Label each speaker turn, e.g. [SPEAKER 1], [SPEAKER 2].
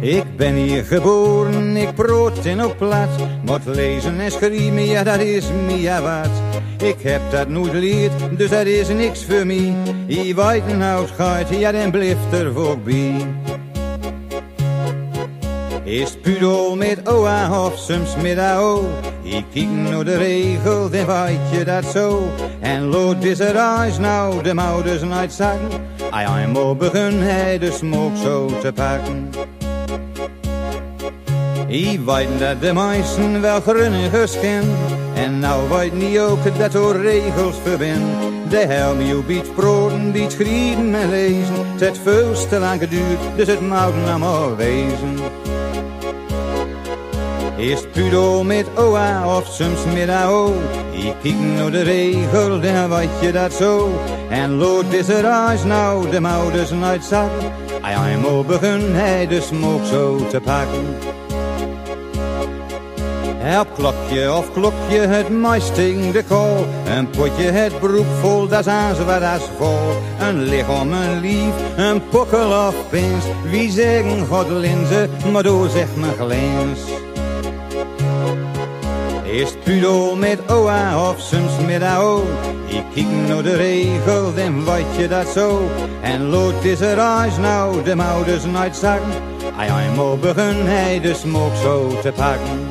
[SPEAKER 1] Ik ben hier geboren, ik brood en op plaats. Moet lezen en schrijven, ja dat is me ja wat. Ik heb dat nooit geleerd, dus dat is niks voor mij. Een huis gaat, ja dan blijft er. Is pudel met oa of soms met? Ik kijk naar de regel, dan weet je dat zo. En lood is er reis nou de mouders nooit zakken. Ai, eenmaal begun hij de smoke zo te pakken. Ik weet dat de meisten wel grunnigers ken. En nou weet niet ook dat er regels ben. De helm je biedt broden, biedt schrijven en lezen. Het heeft veel te lang geduurd, dus het moet nou wezen. Is pudel met oa of soms met ao. Ik kijk naar de regel, dan weet je dat zo. En lood is er als nou de mouders nooit zakken. Ai, eenmaal begun hij de smoke zo te pakken. Help klokje of klokje het meisting de kool. Een potje het broek vol, dat aan wat als vol. Een lichaam, een lief, een pokkel of pins. Wie zeggen God linzen, maar door zegt me glins. Is pudel met oa of soms met ao? Ik kijk naar de regel, dan weet je dat zo. En lood is er als nou de mouders nooit zakken. Ai, eenmaal begun hij de smoke zo te pakken.